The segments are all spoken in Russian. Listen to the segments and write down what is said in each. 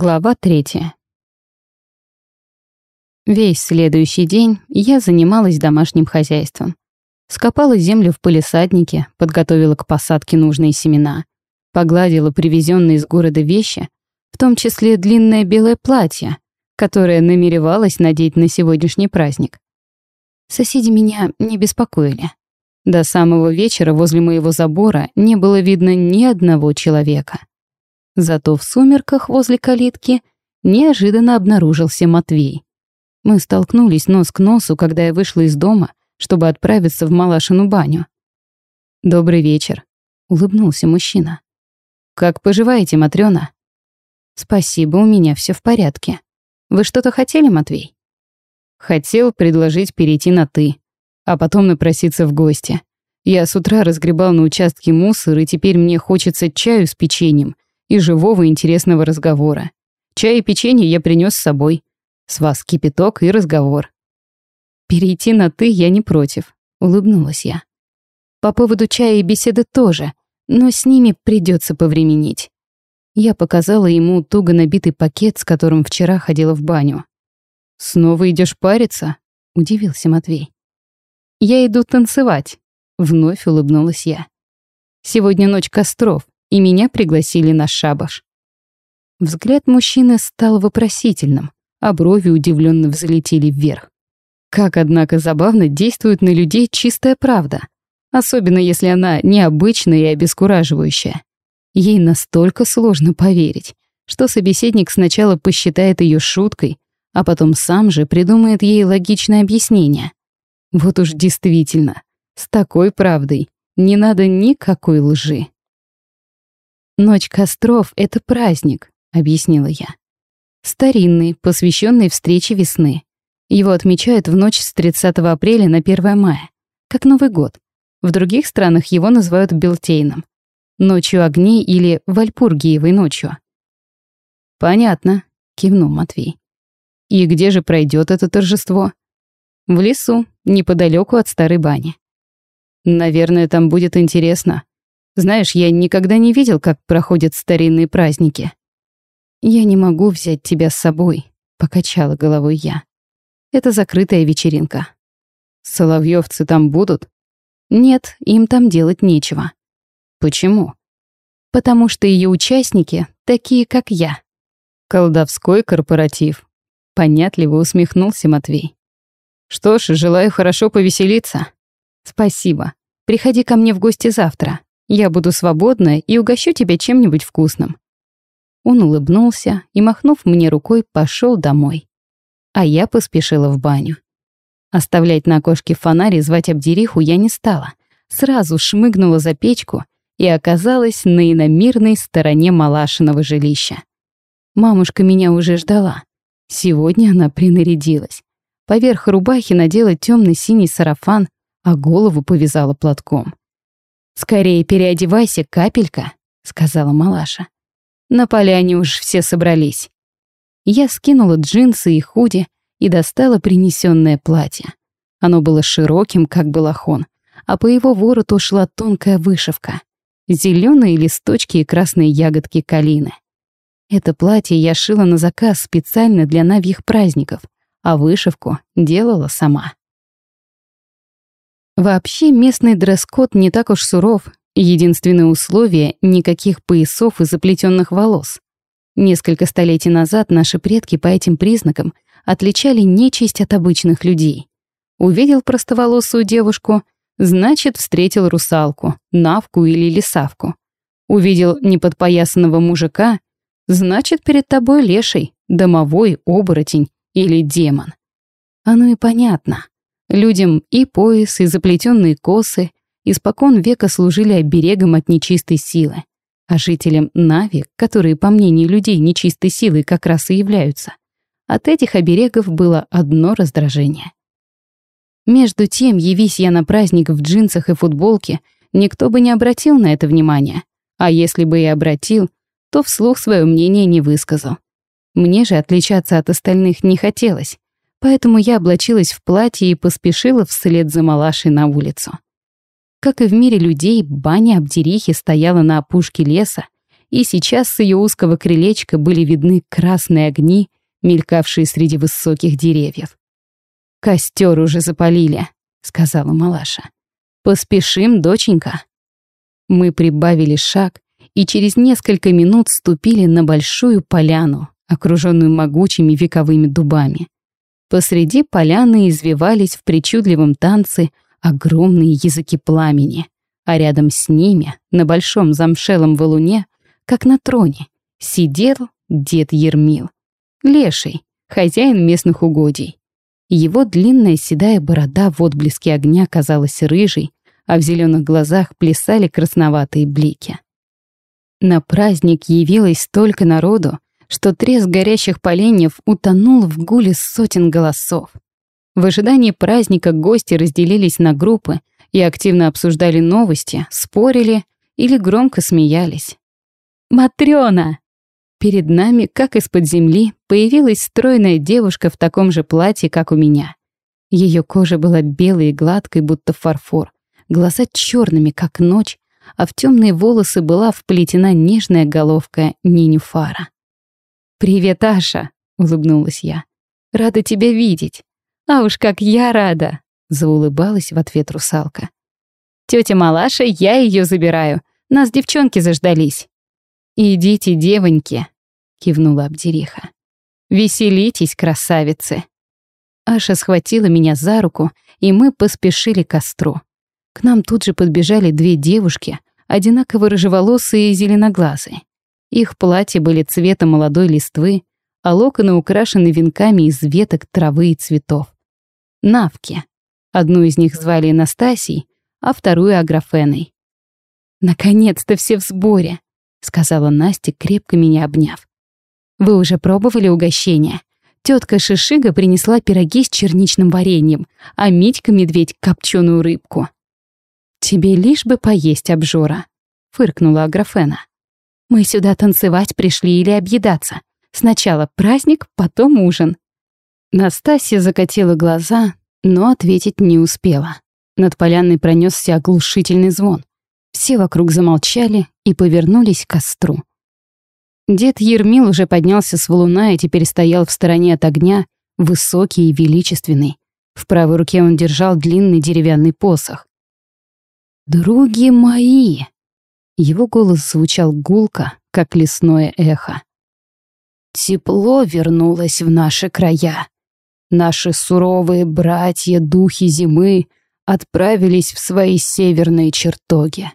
Глава третья. Весь следующий день я занималась домашним хозяйством. Скопала землю в пылесаднике, подготовила к посадке нужные семена, погладила привезенные из города вещи, в том числе длинное белое платье, которое намеревалась надеть на сегодняшний праздник. Соседи меня не беспокоили. До самого вечера возле моего забора не было видно ни одного человека. Зато в сумерках возле калитки неожиданно обнаружился Матвей. Мы столкнулись нос к носу, когда я вышла из дома, чтобы отправиться в Малашину баню. «Добрый вечер», — улыбнулся мужчина. «Как поживаете, Матрёна?» «Спасибо, у меня все в порядке. Вы что-то хотели, Матвей?» «Хотел предложить перейти на «ты», а потом напроситься в гости. Я с утра разгребал на участке мусор, и теперь мне хочется чаю с печеньем и живого интересного разговора. Чай и печенье я принес с собой. С вас кипяток и разговор. Перейти на «ты» я не против, улыбнулась я. По поводу чая и беседы тоже, но с ними придется повременить. Я показала ему туго набитый пакет, с которым вчера ходила в баню. «Снова идешь париться?» — удивился Матвей. «Я иду танцевать», — вновь улыбнулась я. «Сегодня ночь костров, и меня пригласили на шабаш». Взгляд мужчины стал вопросительным, а брови удивленно взлетели вверх. Как, однако, забавно действует на людей чистая правда, особенно если она необычная и обескураживающая. Ей настолько сложно поверить, что собеседник сначала посчитает ее шуткой, а потом сам же придумает ей логичное объяснение. Вот уж действительно, с такой правдой не надо никакой лжи. «Ночь костров — это праздник», — объяснила я. Старинный, посвященный встрече весны. Его отмечают в ночь с 30 апреля на 1 мая, как Новый год. В других странах его называют Белтейном. Ночью огней или Вальпургиевой ночью. «Понятно», — кивнул Матвей. «И где же пройдет это торжество?» «В лесу, неподалеку от старой бани». «Наверное, там будет интересно. Знаешь, я никогда не видел, как проходят старинные праздники». «Я не могу взять тебя с собой», — покачала головой я. «Это закрытая вечеринка». «Соловьёвцы там будут?» «Нет, им там делать нечего». «Почему?» «Потому что ее участники такие, как я». «Колдовской корпоратив», — понятливо усмехнулся Матвей. «Что ж, желаю хорошо повеселиться». «Спасибо. Приходи ко мне в гости завтра. Я буду свободна и угощу тебя чем-нибудь вкусным. Он улыбнулся и, махнув мне рукой, пошел домой. А я поспешила в баню. Оставлять на окошке фонарь и звать Абдериху я не стала. Сразу шмыгнула за печку и оказалась на иномирной стороне Малашиного жилища. Мамушка меня уже ждала. Сегодня она принарядилась. Поверх рубахи надела темно синий сарафан, а голову повязала платком. «Скорее переодевайся, капелька», — сказала Малаша. На поляне уж все собрались. Я скинула джинсы и худи и достала принесенное платье. Оно было широким, как балахон, а по его вороту шла тонкая вышивка. Зеленые листочки и красные ягодки калины. Это платье я шила на заказ специально для навьих праздников, а вышивку делала сама. Вообще местный дресс-код не так уж суров, Единственное условие — никаких поясов и заплетенных волос. Несколько столетий назад наши предки по этим признакам отличали нечисть от обычных людей. Увидел простоволосую девушку, значит, встретил русалку, навку или лисавку. Увидел неподпоясанного мужика, значит, перед тобой леший, домовой, оборотень или демон. Оно и понятно. Людям и пояс, и заплетенные косы, испокон века служили оберегом от нечистой силы, а жителям Нави, которые, по мнению людей, нечистой силой как раз и являются, от этих оберегов было одно раздражение. Между тем, явись я на праздник в джинсах и футболке, никто бы не обратил на это внимания, а если бы и обратил, то вслух свое мнение не высказал. Мне же отличаться от остальных не хотелось, поэтому я облачилась в платье и поспешила вслед за малашей на улицу. Как и в мире людей, баня Абдерихи стояла на опушке леса, и сейчас с ее узкого крылечка были видны красные огни, мелькавшие среди высоких деревьев. «Костер уже запалили», — сказала Малаша. «Поспешим, доченька». Мы прибавили шаг и через несколько минут ступили на большую поляну, окруженную могучими вековыми дубами. Посреди поляны извивались в причудливом танце огромные языки пламени, а рядом с ними, на большом замшелом валуне, как на троне, сидел дед Ермил, леший, хозяин местных угодий. Его длинная седая борода в отблеске огня казалась рыжей, а в зеленых глазах плясали красноватые блики. На праздник явилось столько народу, что треск горящих поленьев утонул в гуле сотен голосов. В ожидании праздника гости разделились на группы и активно обсуждали новости, спорили или громко смеялись. «Матрёна!» Перед нами, как из-под земли, появилась стройная девушка в таком же платье, как у меня. Ее кожа была белой и гладкой, будто фарфор, глаза черными, как ночь, а в темные волосы была вплетена нежная головка Нинюфара. «Привет, Аша!» — улыбнулась я. «Рада тебя видеть!» «А уж как я рада!» — заулыбалась в ответ русалка. «Тетя Малаша, я ее забираю. Нас девчонки заждались». «Идите, девоньки!» — кивнула Абдериха. «Веселитесь, красавицы!» Аша схватила меня за руку, и мы поспешили к костру. К нам тут же подбежали две девушки, одинаково рыжеволосые и зеленоглазые. Их платья были цвета молодой листвы, а локоны украшены венками из веток травы и цветов. Навки. Одну из них звали Настасией, а вторую — Аграфеной. «Наконец-то все в сборе», — сказала Настя, крепко меня обняв. «Вы уже пробовали угощение? Тетка Шишига принесла пироги с черничным вареньем, а Митька-медведь — копченую рыбку». «Тебе лишь бы поесть обжора», — фыркнула Аграфена. «Мы сюда танцевать пришли или объедаться. Сначала праздник, потом ужин. Настасья закатила глаза, но ответить не успела. Над поляной пронесся оглушительный звон. Все вокруг замолчали и повернулись к костру. Дед Ермил уже поднялся с валуна и теперь стоял в стороне от огня, высокий и величественный. В правой руке он держал длинный деревянный посох. «Други мои!» Его голос звучал гулко, как лесное эхо. «Тепло вернулось в наши края. Наши суровые братья-духи зимы отправились в свои северные чертоги.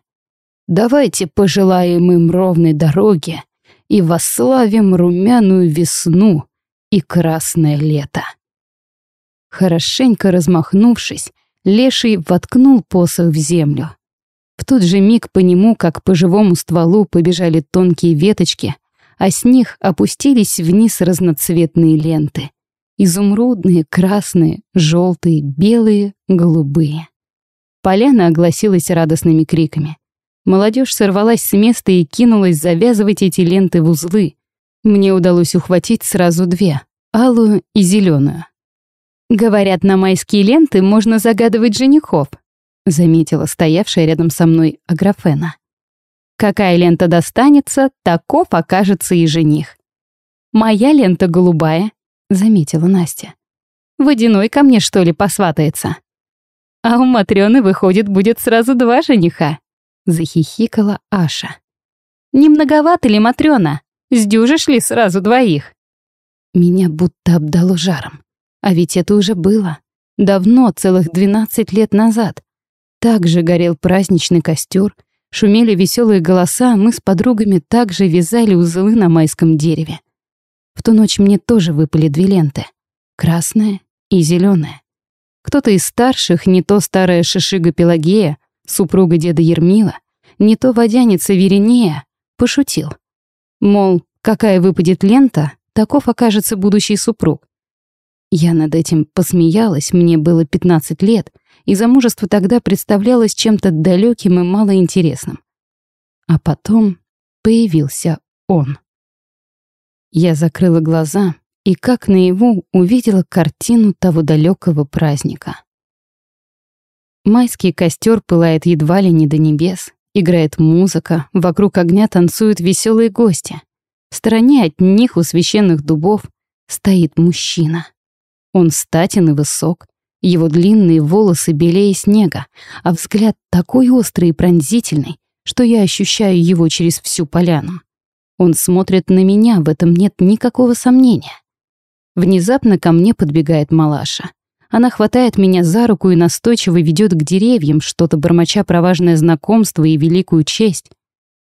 Давайте пожелаем им ровной дороги и восславим румяную весну и красное лето. Хорошенько размахнувшись, Леший воткнул посох в землю. В тот же миг по нему, как по живому стволу, побежали тонкие веточки, а с них опустились вниз разноцветные ленты — Изумрудные, красные, желтые, белые, голубые. Поляна огласилась радостными криками. Молодежь сорвалась с места и кинулась завязывать эти ленты в узлы. Мне удалось ухватить сразу две — алую и зеленую. «Говорят, на майские ленты можно загадывать женихов», — заметила стоявшая рядом со мной Аграфена. «Какая лента достанется, таков окажется и жених. Моя лента голубая, заметила Настя. «Водяной ко мне, что ли, посватается?» «А у Матрёны, выходит, будет сразу два жениха», — захихикала Аша. «Не многовато ли, Матрёна? Сдюжишь ли сразу двоих?» Меня будто обдало жаром. А ведь это уже было. Давно, целых двенадцать лет назад. Также горел праздничный костер, шумели веселые голоса, мы с подругами также вязали узлы на майском дереве. В ту ночь мне тоже выпали две ленты. Красная и зеленая. Кто-то из старших, не то старая шишига Пелагея, супруга деда Ермила, не то водяница Веринея, пошутил. Мол, какая выпадет лента, таков окажется будущий супруг. Я над этим посмеялась, мне было 15 лет, и замужество тогда представлялось чем-то далеким и малоинтересным. А потом появился он. Я закрыла глаза и, как наяву, увидела картину того далекого праздника. Майский костер пылает едва ли не до небес, Играет музыка, вокруг огня танцуют веселые гости. В стороне от них у священных дубов стоит мужчина. Он статен и высок, его длинные волосы белее снега, а взгляд такой острый и пронзительный, что я ощущаю его через всю поляну. Он смотрит на меня, в этом нет никакого сомнения. Внезапно ко мне подбегает Малаша. Она хватает меня за руку и настойчиво ведет к деревьям, что-то бормоча про важное знакомство и великую честь.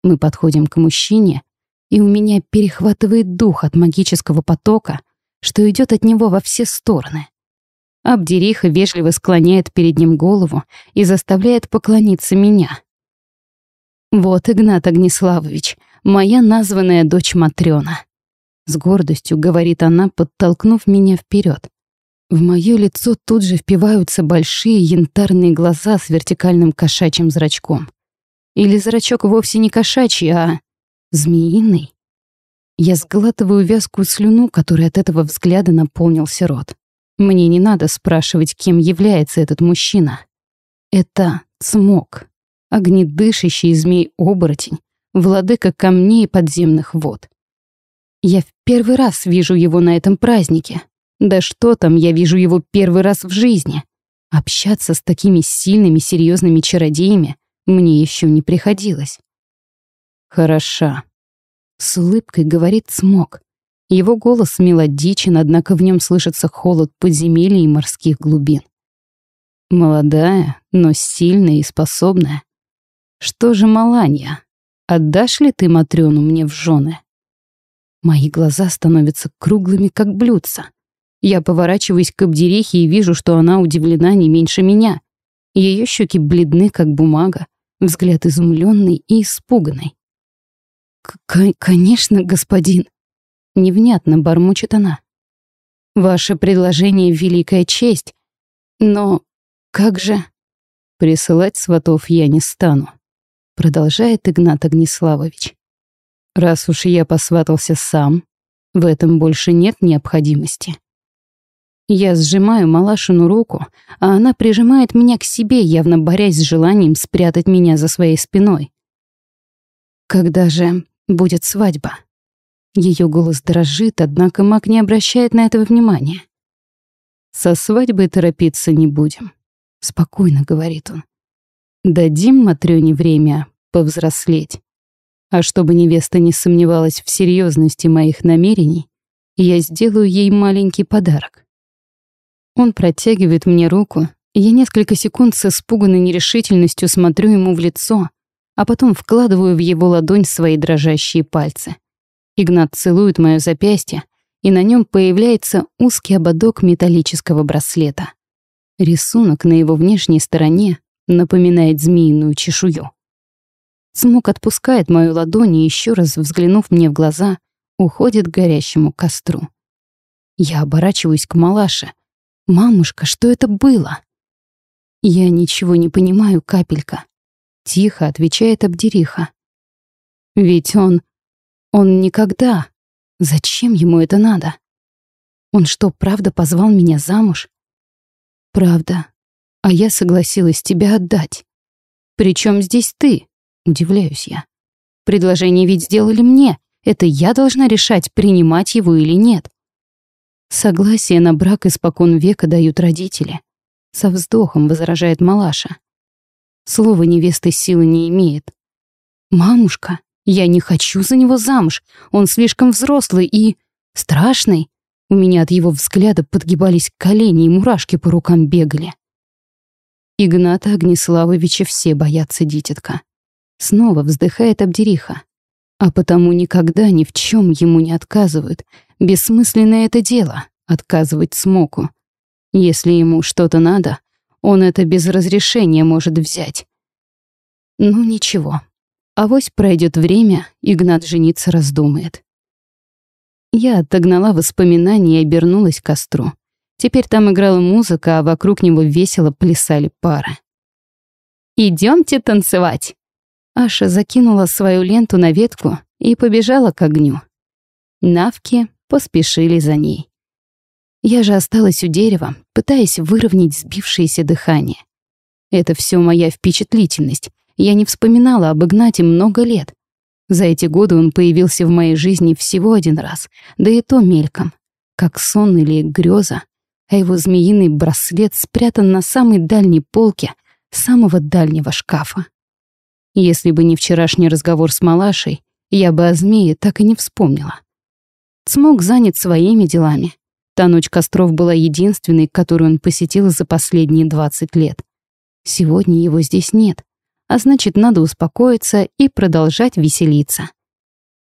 Мы подходим к мужчине, и у меня перехватывает дух от магического потока, что идет от него во все стороны. Абдериха вежливо склоняет перед ним голову и заставляет поклониться меня. «Вот, Игнат Огнеславович, моя названная дочь Матрёна», — с гордостью говорит она, подтолкнув меня вперед. В моё лицо тут же впиваются большие янтарные глаза с вертикальным кошачьим зрачком. Или зрачок вовсе не кошачий, а змеиный. Я сглатываю вязкую слюну, которой от этого взгляда наполнился рот. Мне не надо спрашивать, кем является этот мужчина. Это Цмок, огнедышащий змей-оборотень, владыка камней подземных вод. Я в первый раз вижу его на этом празднике. Да что там, я вижу его первый раз в жизни. Общаться с такими сильными, серьезными чародеями мне еще не приходилось. Хороша. С улыбкой говорит Смок. Его голос мелодичен, однако в нем слышится холод подземелья и морских глубин. Молодая, но сильная и способная. Что же, Маланья, отдашь ли ты Матрёну мне в жены? Мои глаза становятся круглыми, как блюдца. Я поворачиваюсь к Абдерихе и вижу, что она удивлена не меньше меня. Ее щеки бледны, как бумага, взгляд изумленный и испуганный. «Конечно, господин», Невнятно бормочет она. Ваше предложение — великая честь. Но как же... Присылать сватов я не стану. Продолжает Игнат Огнеславович. Раз уж я посватался сам, в этом больше нет необходимости. Я сжимаю Малашину руку, а она прижимает меня к себе, явно борясь с желанием спрятать меня за своей спиной. Когда же будет свадьба? Ее голос дрожит, однако маг не обращает на это внимания. «Со свадьбой торопиться не будем», — спокойно говорит он. «Дадим Матрёне время повзрослеть. А чтобы невеста не сомневалась в серьезности моих намерений, я сделаю ей маленький подарок». Он протягивает мне руку, я несколько секунд с испуганной нерешительностью смотрю ему в лицо, а потом вкладываю в его ладонь свои дрожащие пальцы. Игнат целует моё запястье, и на нем появляется узкий ободок металлического браслета. Рисунок на его внешней стороне напоминает змеиную чешую. Смок отпускает мою ладонь и еще раз взглянув мне в глаза, уходит к горящему костру. Я оборачиваюсь к малаше. «Мамушка, что это было?» «Я ничего не понимаю, капелька», — тихо отвечает Абдериха. «Ведь он он никогда. Зачем ему это надо? Он что, правда позвал меня замуж? Правда. А я согласилась тебя отдать. Причем здесь ты? Удивляюсь я. Предложение ведь сделали мне. Это я должна решать, принимать его или нет. Согласие на брак испокон века дают родители. Со вздохом возражает Малаша. Слово невесты силы не имеет. «Мамушка, я не хочу за него замуж. Он слишком взрослый и... страшный. У меня от его взгляда подгибались колени и мурашки по рукам бегали. Игната Огнеславовича все боятся дитятка. Снова вздыхает Абдериха. А потому никогда ни в чем ему не отказывают. Бессмысленное это дело — отказывать смоку. Если ему что-то надо, он это без разрешения может взять. Ну ничего, Авось пройдет время, Игнат жениться раздумает. Я отогнала воспоминания и обернулась к костру. Теперь там играла музыка, а вокруг него весело плясали пары. Идемте танцевать!» Аша закинула свою ленту на ветку и побежала к огню. Навки поспешили за ней. Я же осталась у дерева, пытаясь выровнять сбившееся дыхание. Это все моя впечатлительность, Я не вспоминала об Игнате много лет. За эти годы он появился в моей жизни всего один раз, да и то мельком, как сон или греза, а его змеиный браслет спрятан на самой дальней полке самого дальнего шкафа. Если бы не вчерашний разговор с Малашей, я бы о змее так и не вспомнила. Смог занят своими делами. Та ночь костров была единственной, которую он посетил за последние 20 лет. Сегодня его здесь нет, а значит, надо успокоиться и продолжать веселиться.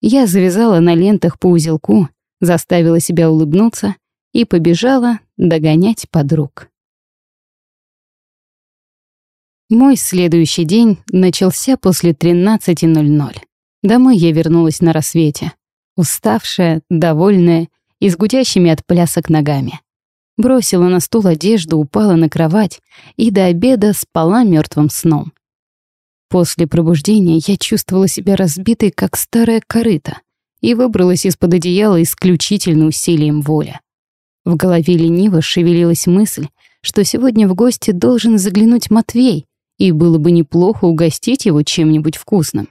Я завязала на лентах по узелку, заставила себя улыбнуться и побежала догонять подруг. Мой следующий день начался после 13.00. Домой я вернулась на рассвете. Уставшая, довольная и с гудящими от плясок ногами. Бросила на стул одежду, упала на кровать и до обеда спала мертвым сном. После пробуждения я чувствовала себя разбитой, как старая корыта, и выбралась из-под одеяла исключительно усилием воли. В голове лениво шевелилась мысль, что сегодня в гости должен заглянуть Матвей, и было бы неплохо угостить его чем-нибудь вкусным.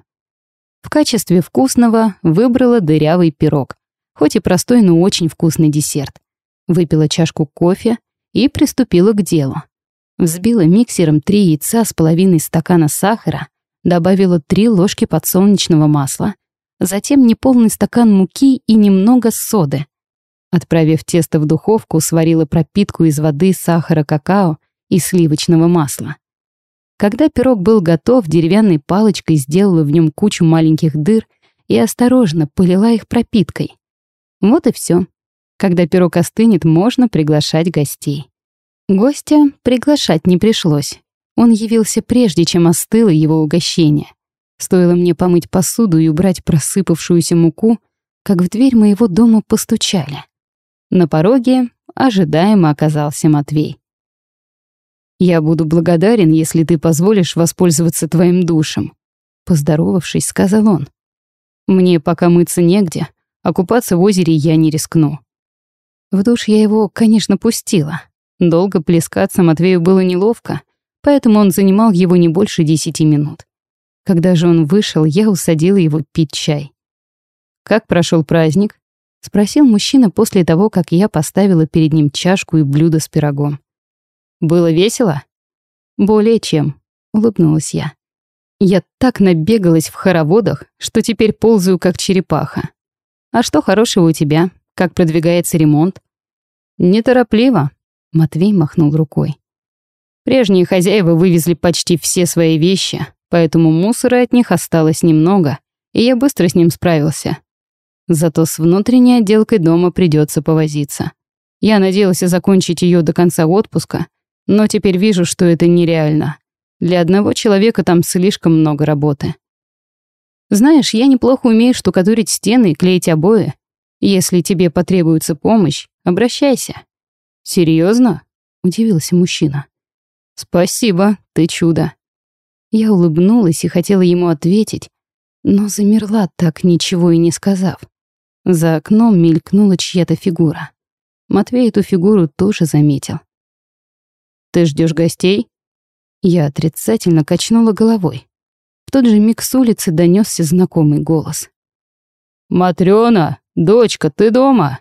В качестве вкусного выбрала дырявый пирог, хоть и простой, но очень вкусный десерт. Выпила чашку кофе и приступила к делу. Взбила миксером три яйца с половиной стакана сахара, добавила три ложки подсолнечного масла, затем неполный стакан муки и немного соды. Отправив тесто в духовку, сварила пропитку из воды, сахара, какао и сливочного масла. Когда пирог был готов, деревянной палочкой сделала в нем кучу маленьких дыр и осторожно полила их пропиткой. Вот и все. Когда пирог остынет, можно приглашать гостей. Гостя приглашать не пришлось. Он явился прежде, чем остыло его угощение. Стоило мне помыть посуду и убрать просыпавшуюся муку, как в дверь моего дома постучали. На пороге ожидаемо оказался Матвей. Я буду благодарен, если ты позволишь воспользоваться твоим душем», — поздоровавшись, сказал он. «Мне пока мыться негде, а купаться в озере я не рискну». В душ я его, конечно, пустила. Долго плескаться Матвею было неловко, поэтому он занимал его не больше десяти минут. Когда же он вышел, я усадила его пить чай. «Как прошел праздник?» — спросил мужчина после того, как я поставила перед ним чашку и блюдо с пирогом. Было весело? Более чем, улыбнулась я. Я так набегалась в хороводах, что теперь ползаю как черепаха. А что хорошего у тебя? Как продвигается ремонт? Неторопливо, Матвей махнул рукой. Прежние хозяева вывезли почти все свои вещи, поэтому мусора от них осталось немного, и я быстро с ним справился. Зато с внутренней отделкой дома придется повозиться. Я надеялся закончить ее до конца отпуска, но теперь вижу, что это нереально. Для одного человека там слишком много работы. Знаешь, я неплохо умею штукатурить стены и клеить обои. Если тебе потребуется помощь, обращайся. Серьезно? удивился мужчина. Спасибо, ты чудо. Я улыбнулась и хотела ему ответить, но замерла так ничего и не сказав. За окном мелькнула чья-то фигура. Матвей эту фигуру тоже заметил. Ты ждешь гостей?» Я отрицательно качнула головой. В тот же миг с улицы донесся знакомый голос. «Матрёна, дочка, ты дома?»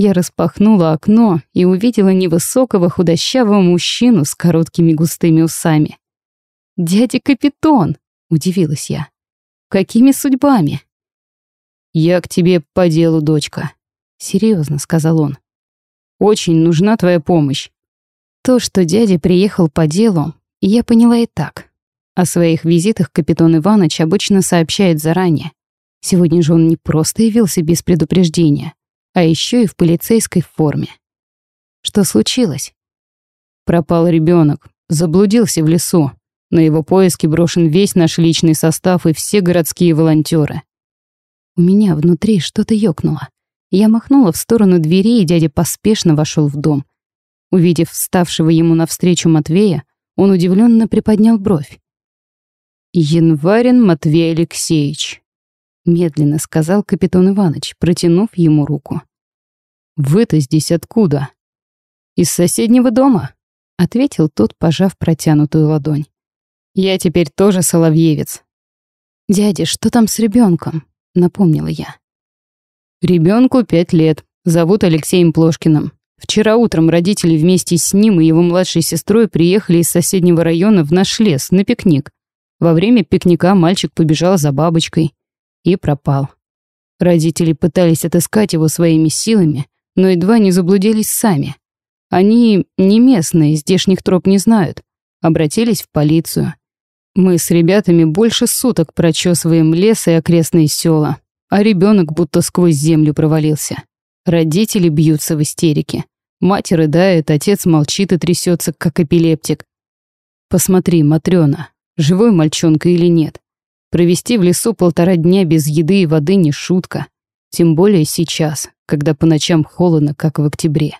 Я распахнула окно и увидела невысокого худощавого мужчину с короткими густыми усами. «Дядя Капитон!» — удивилась я. «Какими судьбами?» «Я к тебе по делу, дочка», — серьезно сказал он. «Очень нужна твоя помощь. То, что дядя приехал по делу, я поняла и так. О своих визитах капитан Иваныч обычно сообщает заранее. Сегодня же он не просто явился без предупреждения, а еще и в полицейской форме. Что случилось? Пропал ребенок, заблудился в лесу. На его поиски брошен весь наш личный состав и все городские волонтеры. У меня внутри что-то ёкнуло. Я махнула в сторону двери, и дядя поспешно вошел в дом — Увидев вставшего ему навстречу Матвея, он удивленно приподнял бровь. «Январин Матвей Алексеевич», — медленно сказал капитан Иванович, протянув ему руку. «Вы-то здесь откуда?» «Из соседнего дома», — ответил тот, пожав протянутую ладонь. Я теперь тоже соловьевец. Дядя, что там с ребенком? Напомнила я. Ребенку пять лет. Зовут Алексеем Плошкиным. Вчера утром родители вместе с ним и его младшей сестрой приехали из соседнего района в наш лес на пикник. Во время пикника мальчик побежал за бабочкой и пропал. Родители пытались отыскать его своими силами, но едва не заблудились сами. Они не местные, здешних троп не знают. Обратились в полицию. Мы с ребятами больше суток прочесываем лес и окрестные села, а ребенок будто сквозь землю провалился. Родители бьются в истерике. Мать рыдает, отец молчит и трясется, как эпилептик. Посмотри, Матрёна, живой мальчонка или нет. Провести в лесу полтора дня без еды и воды не шутка. Тем более сейчас, когда по ночам холодно, как в октябре.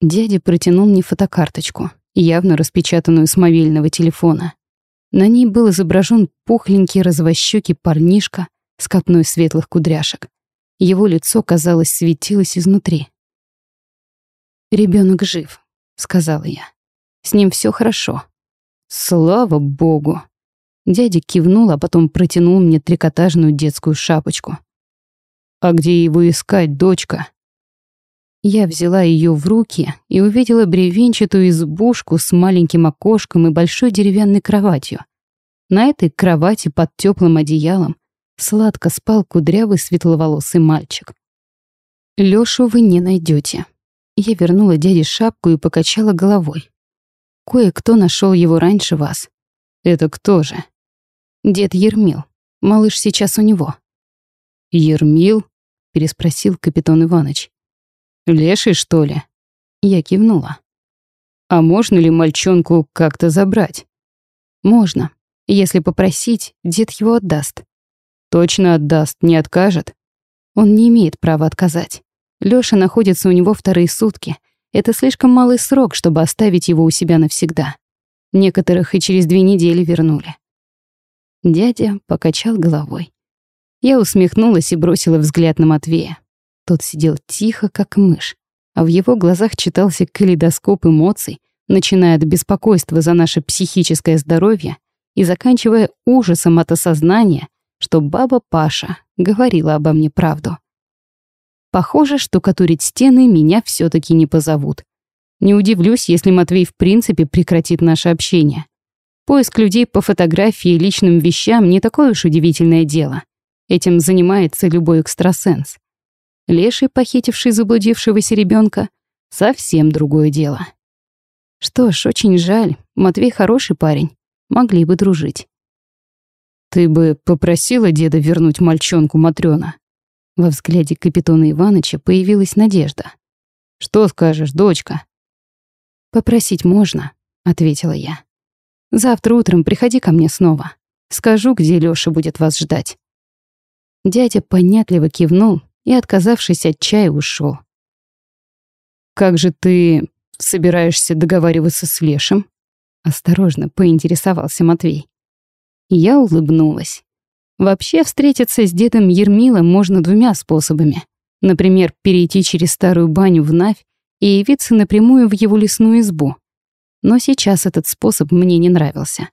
Дядя протянул мне фотокарточку, явно распечатанную с мобильного телефона. На ней был изображен пухленький развощёкий парнишка с копной светлых кудряшек. Его лицо, казалось, светилось изнутри. Ребенок жив», — сказала я. «С ним все хорошо». «Слава богу!» Дядя кивнул, а потом протянул мне трикотажную детскую шапочку. «А где его искать, дочка?» Я взяла ее в руки и увидела бревенчатую избушку с маленьким окошком и большой деревянной кроватью. На этой кровати под теплым одеялом сладко спал кудрявый светловолосый мальчик. Лёшу вы не найдете. Я вернула дяде шапку и покачала головой. Кое-кто нашел его раньше вас. Это кто же? Дед Ермил. Малыш сейчас у него. Ермил? переспросил капитан Иваныч. Леший, что ли? Я кивнула. А можно ли мальчонку как-то забрать? Можно. Если попросить, дед его отдаст. Точно отдаст, не откажет. Он не имеет права отказать. Лёша находится у него вторые сутки. Это слишком малый срок, чтобы оставить его у себя навсегда. Некоторых и через две недели вернули. Дядя покачал головой. Я усмехнулась и бросила взгляд на Матвея. Тот сидел тихо, как мышь, а в его глазах читался калейдоскоп эмоций, начиная от беспокойства за наше психическое здоровье и заканчивая ужасом от осознания, что баба Паша говорила обо мне правду. Похоже, что катурить стены меня все таки не позовут. Не удивлюсь, если Матвей в принципе прекратит наше общение. Поиск людей по фотографии и личным вещам не такое уж удивительное дело. Этим занимается любой экстрасенс. Леший, похитивший заблудившегося ребенка, совсем другое дело. Что ж, очень жаль. Матвей хороший парень. Могли бы дружить. «Ты бы попросила деда вернуть мальчонку Матрёна?» Во взгляде капитана Иваныча появилась надежда. «Что скажешь, дочка?» «Попросить можно», — ответила я. «Завтра утром приходи ко мне снова. Скажу, где Лёша будет вас ждать». Дядя понятливо кивнул и, отказавшись от чая, ушел. «Как же ты собираешься договариваться с Лешем?» Осторожно поинтересовался Матвей. Я улыбнулась. Вообще встретиться с дедом Ермилом можно двумя способами. Например, перейти через старую баню в Навь и явиться напрямую в его лесную избу. Но сейчас этот способ мне не нравился.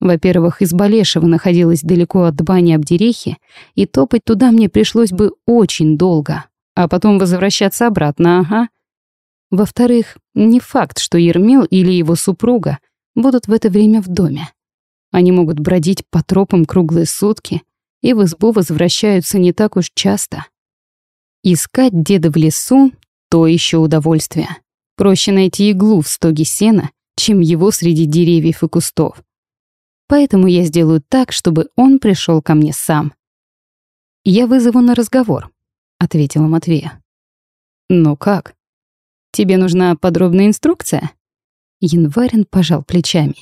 Во-первых, изба Лешева находилась далеко от бани Абдерехи, и топать туда мне пришлось бы очень долго, а потом возвращаться обратно, ага. Во-вторых, не факт, что Ермил или его супруга будут в это время в доме. Они могут бродить по тропам круглые сутки и в избу возвращаются не так уж часто. Искать деда в лесу — то еще удовольствие. Проще найти иглу в стоге сена, чем его среди деревьев и кустов. Поэтому я сделаю так, чтобы он пришел ко мне сам. «Я вызову на разговор», — ответила Матвея. «Ну как? Тебе нужна подробная инструкция?» Январин пожал плечами.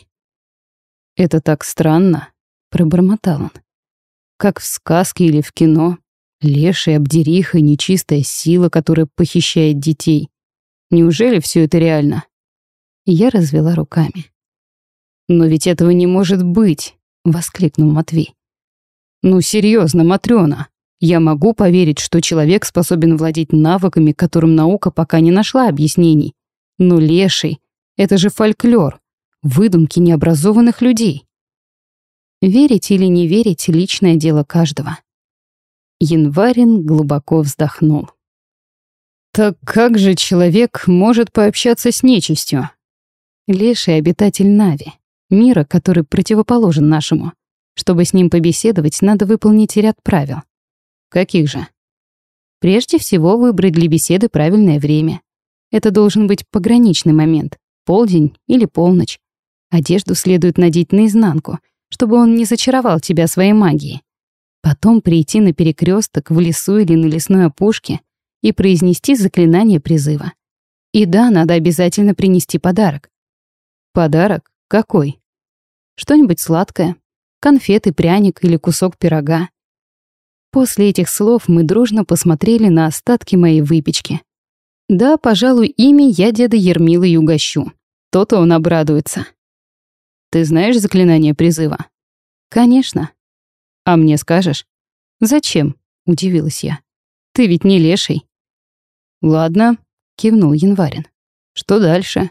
«Это так странно», — пробормотал он. «Как в сказке или в кино. Леший, обдериха, нечистая сила, которая похищает детей. Неужели все это реально?» Я развела руками. «Но ведь этого не может быть!» — воскликнул Матвей. «Ну серьезно, Матрёна, я могу поверить, что человек способен владеть навыками, которым наука пока не нашла объяснений. Но леший — это же фольклор выдумки необразованных людей. Верить или не верить — личное дело каждого. Январин глубоко вздохнул. «Так как же человек может пообщаться с нечистью?» Леший — обитатель Нави, мира, который противоположен нашему. Чтобы с ним побеседовать, надо выполнить ряд правил. Каких же? Прежде всего, выбрать для беседы правильное время. Это должен быть пограничный момент, полдень или полночь. Одежду следует надеть наизнанку, чтобы он не зачаровал тебя своей магией. Потом прийти на перекресток в лесу или на лесной опушке и произнести заклинание призыва. И да, надо обязательно принести подарок. Подарок? Какой? Что-нибудь сладкое. Конфеты, пряник или кусок пирога. После этих слов мы дружно посмотрели на остатки моей выпечки. Да, пожалуй, ими я деда Ермила и угощу. То-то он обрадуется. Ты знаешь заклинание призыва? Конечно. А мне скажешь? Зачем? Удивилась я. Ты ведь не леший. Ладно, кивнул Январин. Что дальше?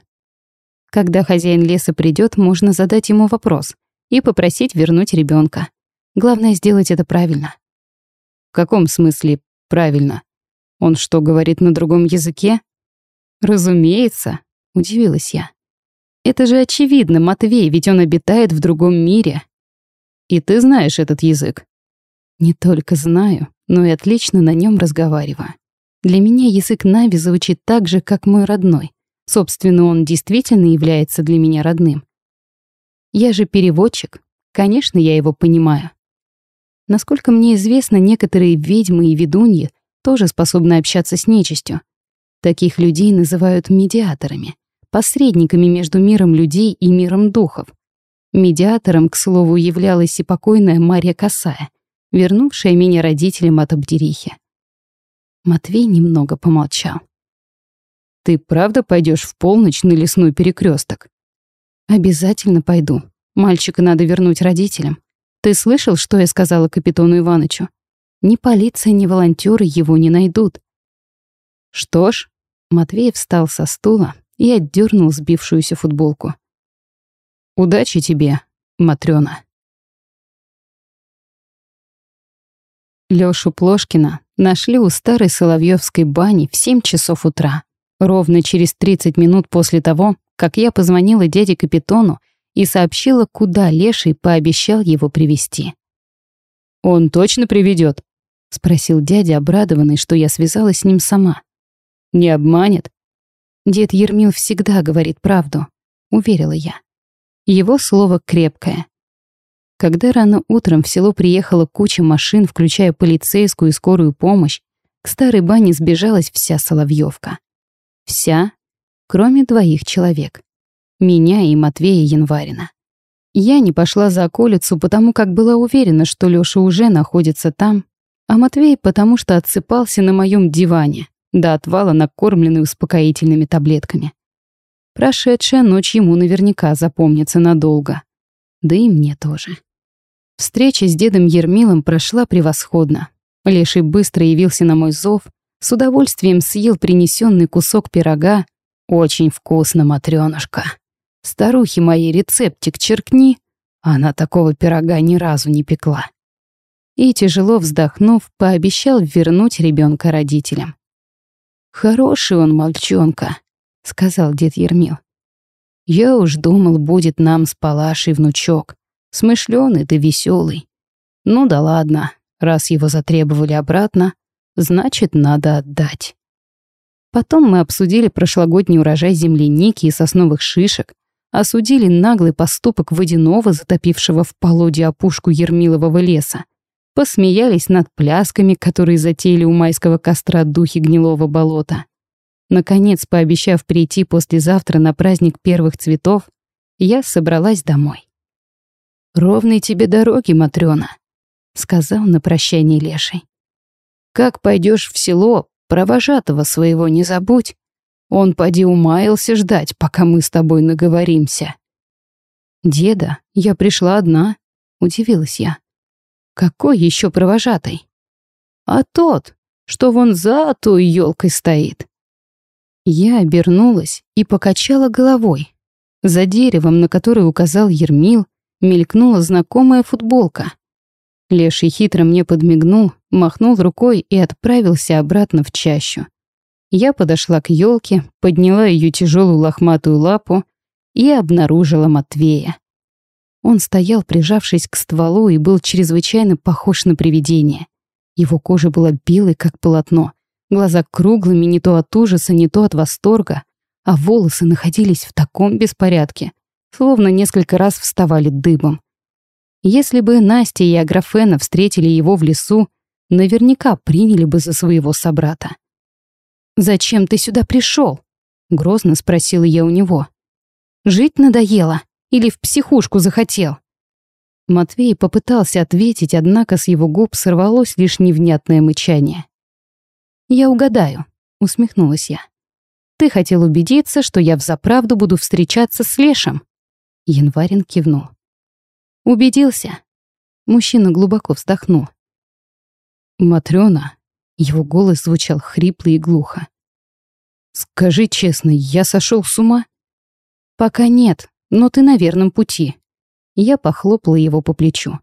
Когда хозяин леса придет, можно задать ему вопрос и попросить вернуть ребенка. Главное сделать это правильно. В каком смысле правильно? Он что, говорит на другом языке? Разумеется, удивилась я. Это же очевидно, Матвей, ведь он обитает в другом мире. И ты знаешь этот язык? Не только знаю, но и отлично на нем разговариваю. Для меня язык Нави звучит так же, как мой родной. Собственно, он действительно является для меня родным. Я же переводчик. Конечно, я его понимаю. Насколько мне известно, некоторые ведьмы и ведуньи тоже способны общаться с нечистью. Таких людей называют медиаторами, посредниками между миром людей и миром духов. Медиатором, к слову, являлась и покойная Мария Косая, вернувшая меня родителям от Абдерихи. Матвей немного помолчал. «Ты правда пойдешь в полночь на лесной перекресток? «Обязательно пойду. Мальчика надо вернуть родителям. Ты слышал, что я сказала капитану Иванычу? Ни полиция, ни волонтеры его не найдут». «Что ж...» Матвей встал со стула и отдернул сбившуюся футболку. «Удачи тебе, Матрёна». Лёшу Плошкина нашли у старой Соловьёвской бани в 7 часов утра. Ровно через 30 минут после того, как я позвонила дяде Капитону и сообщила, куда Леший пообещал его привести. «Он точно приведет? спросил дядя, обрадованный, что я связалась с ним сама. «Не обманет?» Дед Ермил всегда говорит правду, уверила я. Его слово крепкое. Когда рано утром в село приехала куча машин, включая полицейскую и скорую помощь, к старой бане сбежалась вся Соловьевка. Вся, кроме двоих человек. Меня и Матвея Январина. Я не пошла за околицу, потому как была уверена, что Лёша уже находится там, а Матвей потому что отсыпался на моем диване, до отвала накормленный успокоительными таблетками. Прошедшая ночь ему наверняка запомнится надолго. Да и мне тоже. Встреча с дедом Ермилом прошла превосходно. Леший быстро явился на мой зов, с удовольствием съел принесенный кусок пирога. Очень вкусно, матрёнушка. Старухи моей рецептик черкни. Она такого пирога ни разу не пекла. И, тяжело вздохнув, пообещал вернуть ребенка родителям. «Хороший он мальчонка», — сказал дед Ермил. «Я уж думал, будет нам с Палашей внучок. Смышленый да веселый. Ну да ладно, раз его затребовали обратно, значит, надо отдать. Потом мы обсудили прошлогодний урожай земляники и сосновых шишек, осудили наглый поступок водяного, затопившего в полоде опушку Ермилового леса, посмеялись над плясками, которые затеяли у майского костра духи гнилого болота. Наконец, пообещав прийти послезавтра на праздник первых цветов, я собралась домой. «Ровной тебе дороги, Матрёна», — сказал на прощание Леший. «Как пойдешь в село, провожатого своего не забудь. Он поди умаялся ждать, пока мы с тобой наговоримся». «Деда, я пришла одна», — удивилась я. «Какой еще провожатый?» «А тот, что вон за той елкой стоит». Я обернулась и покачала головой. За деревом, на которое указал Ермил, мелькнула знакомая футболка. Леший хитро мне подмигнул, махнул рукой и отправился обратно в чащу. Я подошла к елке, подняла ее тяжелую лохматую лапу и обнаружила Матвея. Он стоял, прижавшись к стволу, и был чрезвычайно похож на привидение. Его кожа была белой, как полотно, глаза круглыми не то от ужаса, не то от восторга, а волосы находились в таком беспорядке, словно несколько раз вставали дыбом. Если бы Настя и Аграфена встретили его в лесу, наверняка приняли бы за своего собрата. «Зачем ты сюда пришел? грозно спросила я у него. «Жить надоело? Или в психушку захотел?» Матвей попытался ответить, однако с его губ сорвалось лишь невнятное мычание. «Я угадаю», — усмехнулась я. «Ты хотел убедиться, что я взаправду буду встречаться с Лешем?» Январин кивнул. «Убедился?» Мужчина глубоко вздохнул. «Матрёна, его голос звучал хрипло и глухо. «Скажи честно, я сошел с ума?» «Пока нет, но ты на верном пути». Я похлопала его по плечу.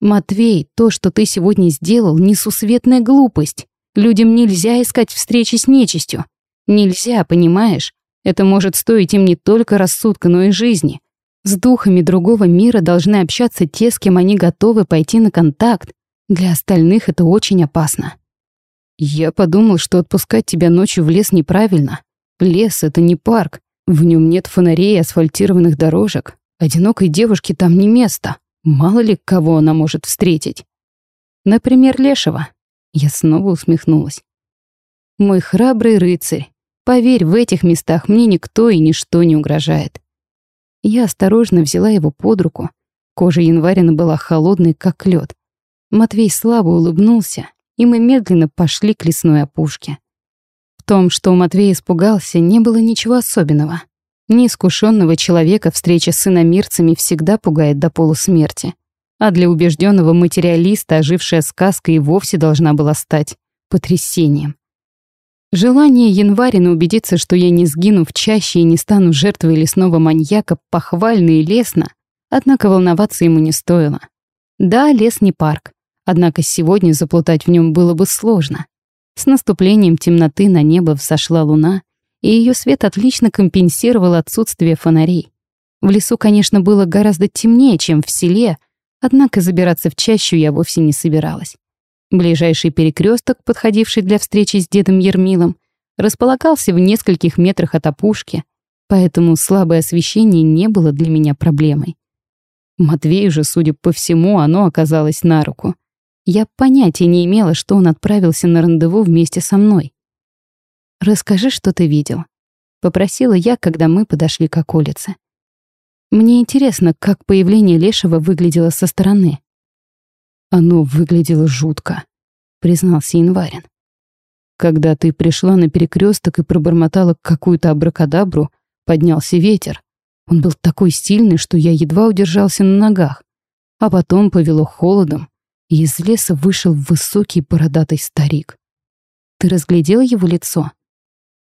«Матвей, то, что ты сегодня сделал, несусветная глупость. Людям нельзя искать встречи с нечистью. Нельзя, понимаешь? Это может стоить им не только рассудка, но и жизни. С духами другого мира должны общаться те, с кем они готовы пойти на контакт. Для остальных это очень опасно. Я подумал, что отпускать тебя ночью в лес неправильно. Лес — это не парк. В нем нет фонарей и асфальтированных дорожек. Одинокой девушке там не место. Мало ли, кого она может встретить. Например, Лешего. Я снова усмехнулась. Мой храбрый рыцарь. Поверь, в этих местах мне никто и ничто не угрожает. Я осторожно взяла его под руку. Кожа январина была холодной, как лед. Матвей слабо улыбнулся, и мы медленно пошли к лесной опушке. В том, что Матвей испугался, не было ничего особенного. Неискушенного человека встреча с иномирцами всегда пугает до полусмерти. А для убежденного материалиста ожившая сказка и вовсе должна была стать потрясением. Желание Январина убедиться, что я не сгину в чаще и не стану жертвой лесного маньяка, похвально и лестно, однако волноваться ему не стоило. Да, лес не парк, Однако сегодня заплутать в нем было бы сложно. С наступлением темноты на небо взошла луна, и ее свет отлично компенсировал отсутствие фонарей. В лесу, конечно, было гораздо темнее, чем в селе, однако забираться в чащу я вовсе не собиралась. Ближайший перекресток, подходивший для встречи с дедом Ермилом, располагался в нескольких метрах от опушки, поэтому слабое освещение не было для меня проблемой. Матвею же, судя по всему, оно оказалось на руку. Я понятия не имела, что он отправился на рандеву вместе со мной. «Расскажи, что ты видел», — попросила я, когда мы подошли к околице. «Мне интересно, как появление Лешего выглядело со стороны». «Оно выглядело жутко», — признался Январин. «Когда ты пришла на перекресток и пробормотала какую-то абракадабру, поднялся ветер. Он был такой сильный, что я едва удержался на ногах. А потом повело холодом, и из леса вышел высокий бородатый старик. Ты разглядел его лицо?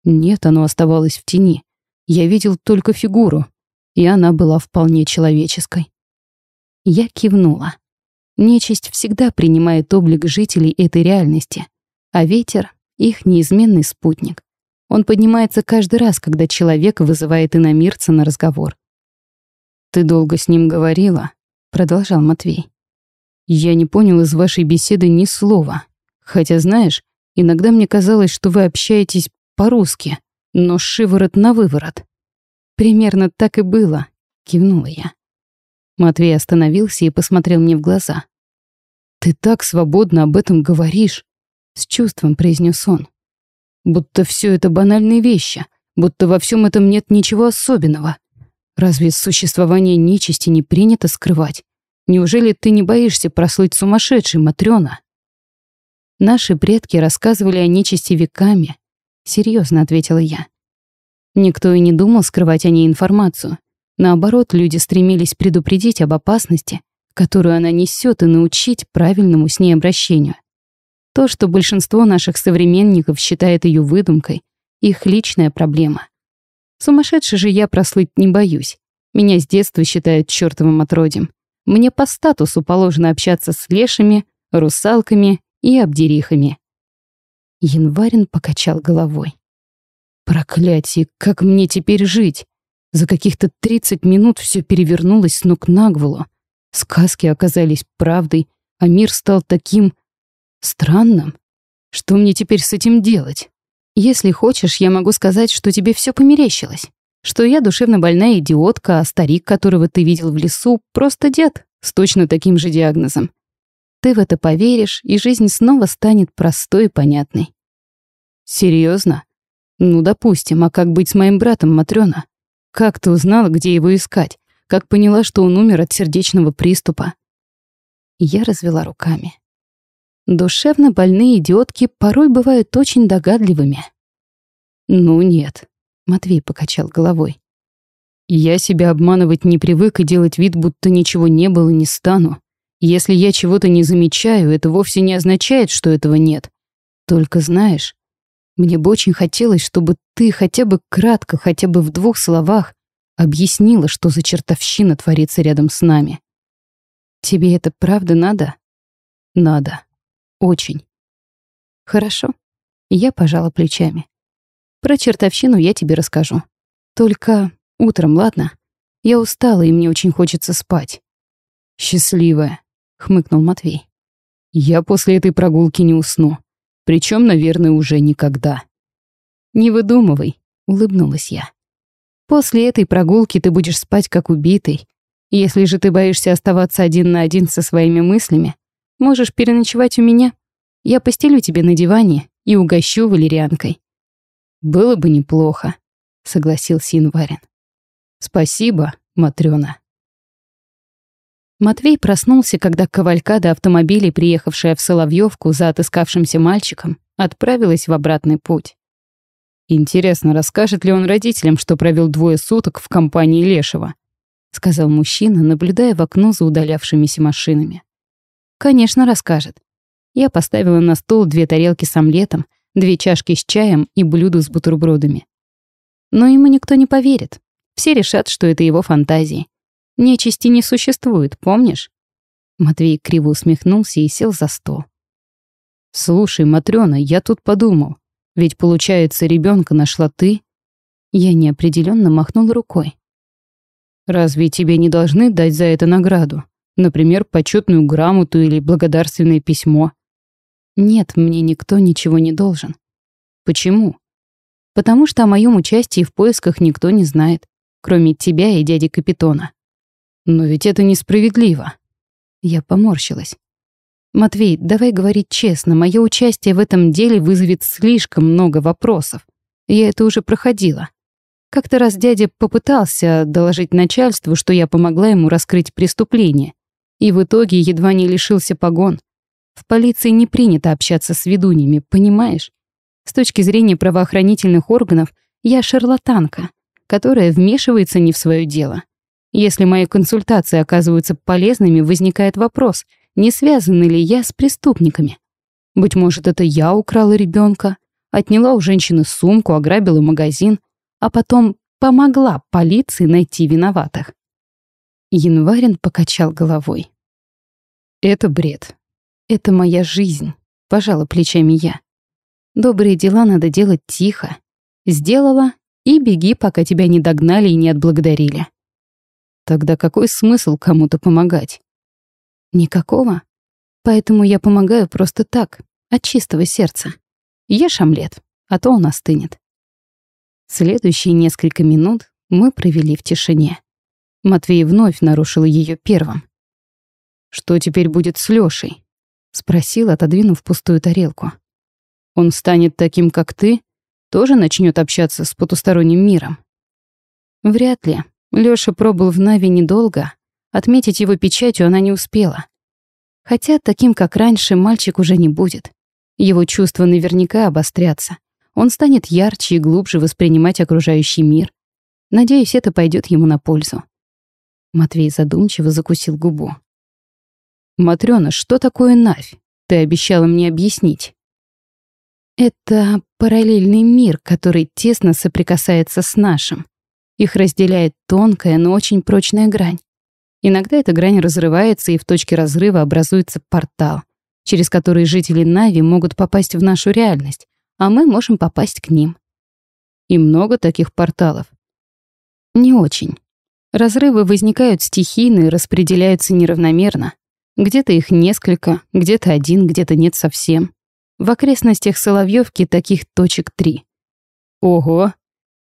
Нет, оно оставалось в тени. Я видел только фигуру, и она была вполне человеческой. Я кивнула. Нечисть всегда принимает облик жителей этой реальности, а ветер — их неизменный спутник. Он поднимается каждый раз, когда человек вызывает иномирца на разговор. «Ты долго с ним говорила?» — продолжал Матвей. Я не понял из вашей беседы ни слова. Хотя, знаешь, иногда мне казалось, что вы общаетесь по-русски, но шиворот на выворот. Примерно так и было, кивнула я. Матвей остановился и посмотрел мне в глаза. «Ты так свободно об этом говоришь», — с чувством произнес он. «Будто все это банальные вещи, будто во всем этом нет ничего особенного. Разве существование нечисти не принято скрывать? Неужели ты не боишься прослыть сумасшедшей, Матрёна?» «Наши предки рассказывали о нечисти веками», — серьезно ответила я. Никто и не думал скрывать о ней информацию. Наоборот, люди стремились предупредить об опасности, которую она несет, и научить правильному с ней обращению. То, что большинство наших современников считает ее выдумкой, их личная проблема. Сумасшедший же я прослыть не боюсь. Меня с детства считают чертовым отродем. Мне по статусу положено общаться с лешими, русалками и обдерихами. Январин покачал головой. Проклятие, как мне теперь жить? За каких-то 30 минут все перевернулось с ног на голову. Сказки оказались правдой, а мир стал таким... странным. Что мне теперь с этим делать? Если хочешь, я могу сказать, что тебе все померещилось. Что я душевно больная идиотка, а старик, которого ты видел в лесу, просто дед с точно таким же диагнозом. Ты в это поверишь, и жизнь снова станет простой и понятной. Серьезно? Ну, допустим, а как быть с моим братом, Матрёна? Как ты узнала, где его искать? Как поняла, что он умер от сердечного приступа? Я развела руками. Душевно больные идиотки порой бывают очень догадливыми. Ну нет, Матвей покачал головой. Я себя обманывать не привык и делать вид, будто ничего не было, не стану. Если я чего-то не замечаю, это вовсе не означает, что этого нет. Только знаешь, мне бы очень хотелось, чтобы ты хотя бы кратко, хотя бы в двух словах объяснила, что за чертовщина творится рядом с нами. Тебе это правда надо? Надо. Очень. Хорошо. Я пожала плечами. Про чертовщину я тебе расскажу. Только утром, ладно? Я устала, и мне очень хочется спать. Счастливая, хмыкнул Матвей. Я после этой прогулки не усну. Причем, наверное, уже никогда. Не выдумывай, улыбнулась я. После этой прогулки ты будешь спать как убитый. Если же ты боишься оставаться один на один со своими мыслями, можешь переночевать у меня. Я постелю тебе на диване и угощу валерьянкой. «Было бы неплохо», — согласился Январин. «Спасибо, Матрёна». Матвей проснулся, когда кавалькада автомобилей, приехавшая в Соловьёвку за отыскавшимся мальчиком, отправилась в обратный путь. «Интересно, расскажет ли он родителям, что провел двое суток в компании Лешего?» — сказал мужчина, наблюдая в окно за удалявшимися машинами. «Конечно, расскажет. Я поставила на стол две тарелки с омлетом, две чашки с чаем и блюдо с бутербродами. Но ему никто не поверит. Все решат, что это его фантазии. Нечисти не существует, помнишь? Матвей криво усмехнулся и сел за стол. «Слушай, Матрёна, я тут подумал. Ведь, получается, ребенка нашла ты?» Я неопределенно махнул рукой. «Разве тебе не должны дать за это награду? Например, почетную грамоту или благодарственное письмо?» Нет, мне никто ничего не должен. Почему? Потому что о моем участии в поисках никто не знает, кроме тебя и дяди Капитона. Но ведь это несправедливо. Я поморщилась. Матвей, давай говорить честно, мое участие в этом деле вызовет слишком много вопросов. Я это уже проходила. Как-то раз дядя попытался доложить начальству, что я помогла ему раскрыть преступление, и в итоге едва не лишился погон. В полиции не принято общаться с ведуньями, понимаешь? С точки зрения правоохранительных органов, я шарлатанка, которая вмешивается не в свое дело. Если мои консультации оказываются полезными, возникает вопрос, не связаны ли я с преступниками. Быть может, это я украла ребенка, отняла у женщины сумку, ограбила магазин, а потом помогла полиции найти виноватых. Январин покачал головой. Это бред. Это моя жизнь, пожала плечами я. Добрые дела надо делать тихо. Сделала и беги, пока тебя не догнали и не отблагодарили. Тогда какой смысл кому-то помогать? Никакого. Поэтому я помогаю просто так, от чистого сердца. Ешь омлет, а то он остынет. Следующие несколько минут мы провели в тишине. Матвей вновь нарушил ее первым. Что теперь будет с Лёшей? Спросил, отодвинув пустую тарелку. «Он станет таким, как ты? Тоже начнет общаться с потусторонним миром?» «Вряд ли. Лёша пробыл в Нави недолго. Отметить его печатью она не успела. Хотя таким, как раньше, мальчик уже не будет. Его чувства наверняка обострятся. Он станет ярче и глубже воспринимать окружающий мир. Надеюсь, это пойдет ему на пользу. Матвей задумчиво закусил губу. «Матрёна, что такое Навь? Ты обещала мне объяснить». «Это параллельный мир, который тесно соприкасается с нашим. Их разделяет тонкая, но очень прочная грань. Иногда эта грань разрывается, и в точке разрыва образуется портал, через который жители Нави могут попасть в нашу реальность, а мы можем попасть к ним. И много таких порталов. Не очень. Разрывы возникают стихийно и распределяются неравномерно. Где-то их несколько, где-то один, где-то нет совсем. В окрестностях Соловьевки таких точек три. Ого!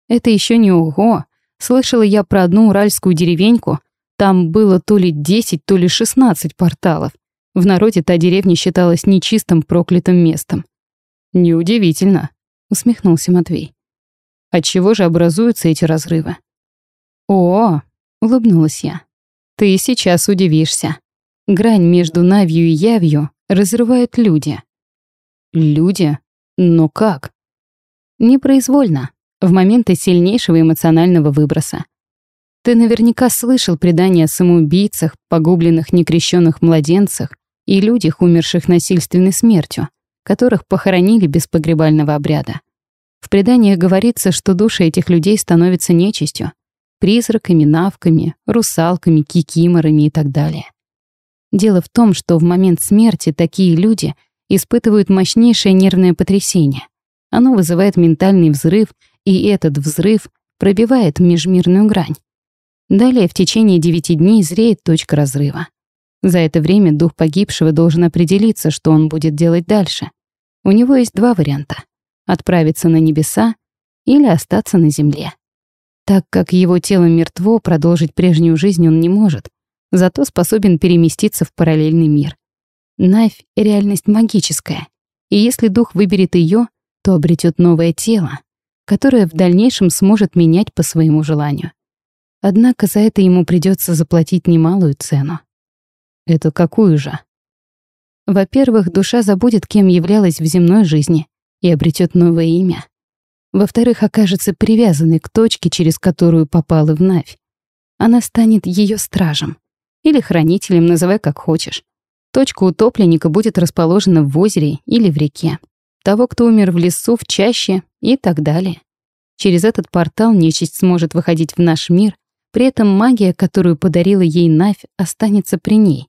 Это еще не ого. Слышала я про одну уральскую деревеньку. Там было то ли 10, то ли 16 порталов. В народе та деревня считалась нечистым проклятым местом. «Неудивительно», — усмехнулся Матвей. «Отчего же образуются эти разрывы?» «О!» — улыбнулась я. «Ты сейчас удивишься. Грань между Навью и Явью разрывают люди». «Люди? Но как?» «Непроизвольно, в моменты сильнейшего эмоционального выброса. Ты наверняка слышал предания о самоубийцах, погубленных некрещенных младенцах и людях, умерших насильственной смертью, которых похоронили без погребального обряда. В преданиях говорится, что души этих людей становятся нечистью, призраками, навками, русалками, кикиморами и так далее. Дело в том, что в момент смерти такие люди испытывают мощнейшее нервное потрясение. Оно вызывает ментальный взрыв, и этот взрыв пробивает межмирную грань. Далее в течение девяти дней зреет точка разрыва. За это время дух погибшего должен определиться, что он будет делать дальше. У него есть два варианта — отправиться на небеса или остаться на земле. Так как его тело мертво, продолжить прежнюю жизнь он не может, зато способен переместиться в параллельный мир. Навь — реальность магическая, и если дух выберет ее, то обретет новое тело, которое в дальнейшем сможет менять по своему желанию. Однако за это ему придется заплатить немалую цену. Это какую же? Во-первых, душа забудет, кем являлась в земной жизни, и обретет новое имя. Во-вторых, окажется привязанной к точке, через которую попала в Навь. Она станет ее стражем. Или хранителем, называй как хочешь. Точка утопленника будет расположена в озере или в реке. Того, кто умер в лесу, в чаще и так далее. Через этот портал нечисть сможет выходить в наш мир, при этом магия, которую подарила ей Навь, останется при ней.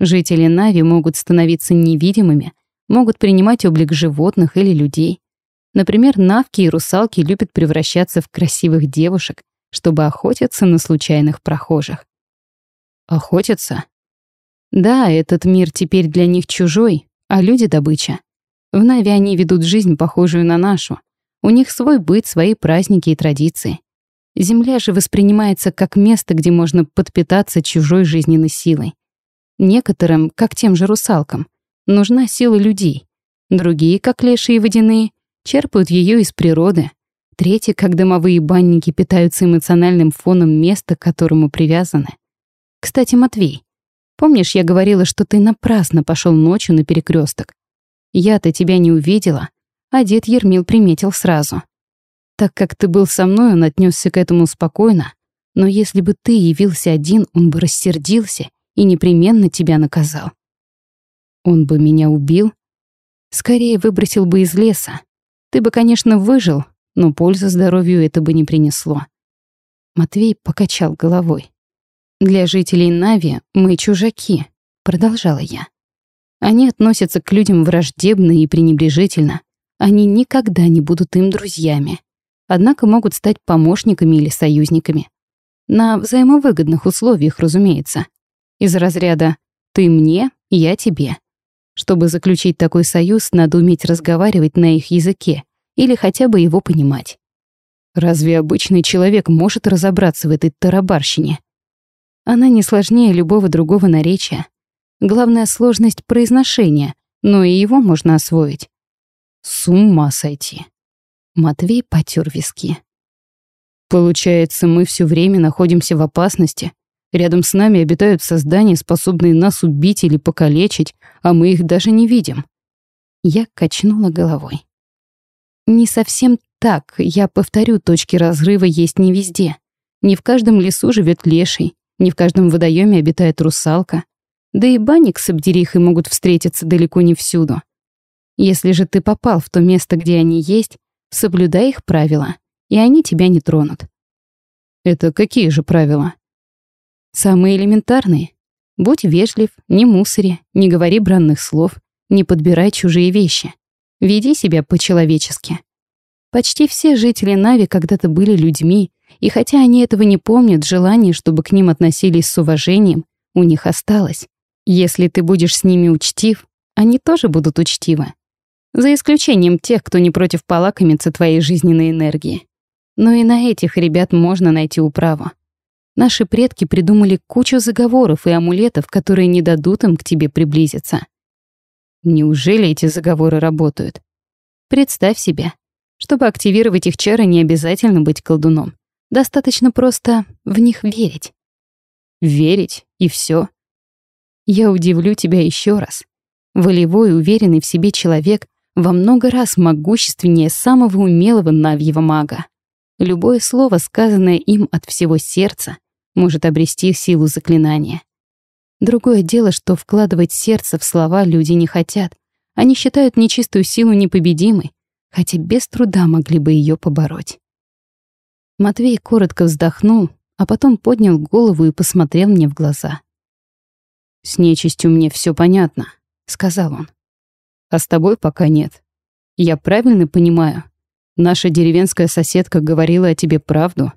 Жители Нави могут становиться невидимыми, могут принимать облик животных или людей. Например, навки и русалки любят превращаться в красивых девушек, чтобы охотиться на случайных прохожих. Охотятся? Да, этот мир теперь для них чужой, а люди — добыча. В Нави они ведут жизнь, похожую на нашу. У них свой быт, свои праздники и традиции. Земля же воспринимается как место, где можно подпитаться чужой жизненной силой. Некоторым, как тем же русалкам, нужна сила людей. Другие, как лешие водяные, черпают ее из природы. Третьи, как домовые банники, питаются эмоциональным фоном места, к которому привязаны. Кстати, Матвей, помнишь, я говорила, что ты напрасно пошел ночью на перекресток? Я-то тебя не увидела, а дед Ермил приметил сразу. Так как ты был со мной, он отнесся к этому спокойно, но если бы ты явился один, он бы рассердился и непременно тебя наказал. Он бы меня убил? Скорее выбросил бы из леса. Ты бы, конечно, выжил, но пользы здоровью это бы не принесло. Матвей покачал головой. «Для жителей Нави мы чужаки», — продолжала я. «Они относятся к людям враждебно и пренебрежительно. Они никогда не будут им друзьями. Однако могут стать помощниками или союзниками. На взаимовыгодных условиях, разумеется. Из разряда «ты мне, я тебе». Чтобы заключить такой союз, надо уметь разговаривать на их языке или хотя бы его понимать. Разве обычный человек может разобраться в этой тарабарщине? Она не сложнее любого другого наречия. Главная сложность произношения, но и его можно освоить. С ума сойти. Матвей потер виски. Получается, мы все время находимся в опасности, Рядом с нами обитают создания, способные нас убить или покалечить, а мы их даже не видим. Я качнула головой. Не совсем так. Я повторю, точки разрыва есть не везде. Не в каждом лесу живет леший, не в каждом водоеме обитает русалка. Да и банник с обдерихой могут встретиться далеко не всюду. Если же ты попал в то место, где они есть, соблюдай их правила, и они тебя не тронут. Это какие же правила? Самые элементарные. Будь вежлив, не мусори, не говори бранных слов, не подбирай чужие вещи. Веди себя по-человечески. Почти все жители Нави когда-то были людьми, и хотя они этого не помнят, желание, чтобы к ним относились с уважением, у них осталось. Если ты будешь с ними учтив, они тоже будут учтивы. За исключением тех, кто не против полакомиться твоей жизненной энергии. Но и на этих ребят можно найти управу. Наши предки придумали кучу заговоров и амулетов, которые не дадут им к тебе приблизиться. Неужели эти заговоры работают? Представь себе, чтобы активировать их чары, не обязательно быть колдуном. Достаточно просто в них верить. Верить, и все. Я удивлю тебя еще раз. Волевой, уверенный в себе человек во много раз могущественнее самого умелого навьего мага. Любое слово, сказанное им от всего сердца, может обрести силу заклинания. Другое дело, что вкладывать сердце в слова люди не хотят. Они считают нечистую силу непобедимой, хотя без труда могли бы ее побороть. Матвей коротко вздохнул, а потом поднял голову и посмотрел мне в глаза. «С нечистью мне все понятно», — сказал он. «А с тобой пока нет. Я правильно понимаю? Наша деревенская соседка говорила о тебе правду?»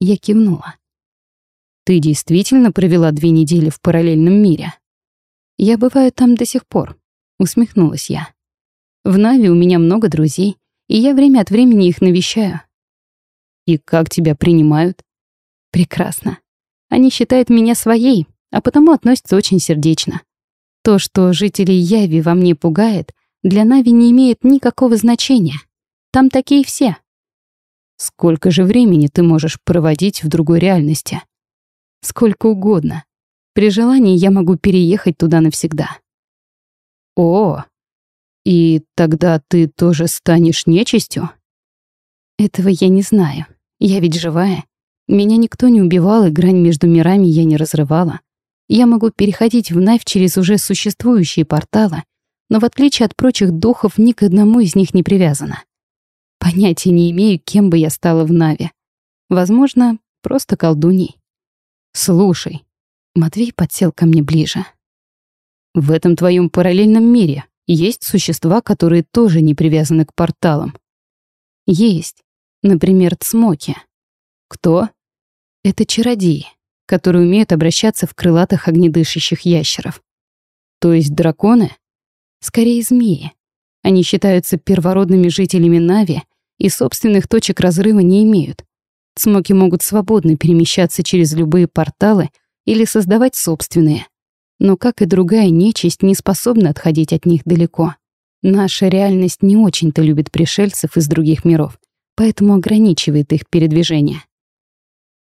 Я кивнула. «Ты действительно провела две недели в параллельном мире?» «Я бываю там до сих пор», — усмехнулась я. В Нави у меня много друзей, и я время от времени их навещаю. И как тебя принимают? Прекрасно. Они считают меня своей, а потому относятся очень сердечно. То, что жителей Яви во мне пугает, для Нави не имеет никакого значения. Там такие все. Сколько же времени ты можешь проводить в другой реальности? Сколько угодно. При желании я могу переехать туда навсегда. О, и тогда ты тоже станешь нечистью? Этого я не знаю. Я ведь живая. Меня никто не убивал, и грань между мирами я не разрывала. Я могу переходить в Навь через уже существующие порталы, но в отличие от прочих духов, ни к одному из них не привязана. Понятия не имею, кем бы я стала в Наве. Возможно, просто колдуней. Слушай, Матвей подсел ко мне ближе. В этом твоем параллельном мире есть существа, которые тоже не привязаны к порталам. Есть. Например, цмоки. Кто? Это чародеи, которые умеют обращаться в крылатых огнедышащих ящеров. То есть драконы? Скорее, змеи. Они считаются первородными жителями Нави и собственных точек разрыва не имеют. Цмоки могут свободно перемещаться через любые порталы или создавать собственные но, как и другая нечисть, не способна отходить от них далеко. Наша реальность не очень-то любит пришельцев из других миров, поэтому ограничивает их передвижение.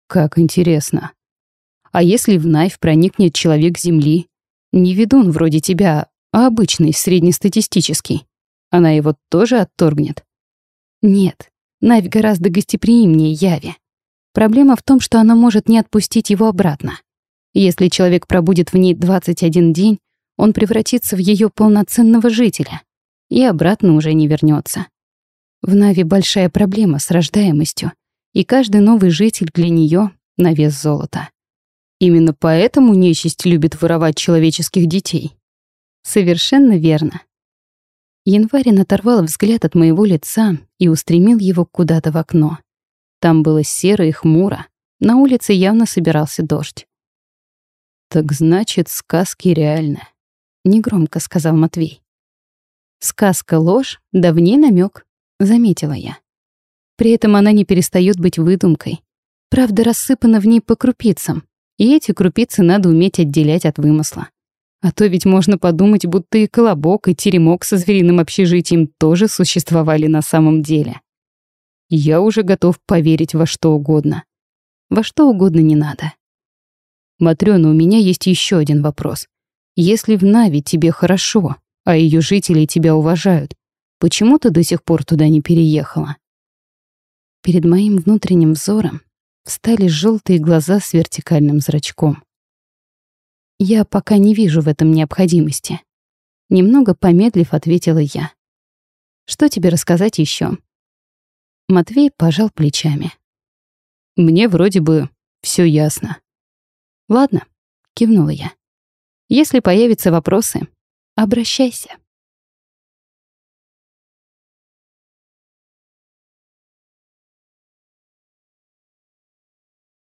Как интересно. А если в Найф проникнет человек Земли? Не ведун вроде тебя, а обычный, среднестатистический. Она его тоже отторгнет? Нет, Найф гораздо гостеприимнее Яви. Проблема в том, что она может не отпустить его обратно. Если человек пробудет в ней 21 день, он превратится в ее полноценного жителя и обратно уже не вернется. В Нави большая проблема с рождаемостью, и каждый новый житель для нее на вес золота. Именно поэтому нечисть любит воровать человеческих детей. Совершенно верно. Январин оторвал взгляд от моего лица и устремил его куда-то в окно. Там было серо и хмуро, на улице явно собирался дождь. «Так значит, сказки реальны», — негромко сказал Матвей. «Сказка — ложь, давний намек, заметила я. При этом она не перестает быть выдумкой. Правда, рассыпана в ней по крупицам, и эти крупицы надо уметь отделять от вымысла. А то ведь можно подумать, будто и колобок, и теремок со звериным общежитием тоже существовали на самом деле. Я уже готов поверить во что угодно. Во что угодно не надо. Матрёна, у меня есть еще один вопрос. Если в Нави тебе хорошо, а ее жители тебя уважают, почему ты до сих пор туда не переехала? Перед моим внутренним взором встали желтые глаза с вертикальным зрачком. Я пока не вижу в этом необходимости. Немного помедлив, ответила я. Что тебе рассказать еще? Матвей пожал плечами. Мне вроде бы все ясно. Ладно, кивнула я. Если появятся вопросы, обращайся.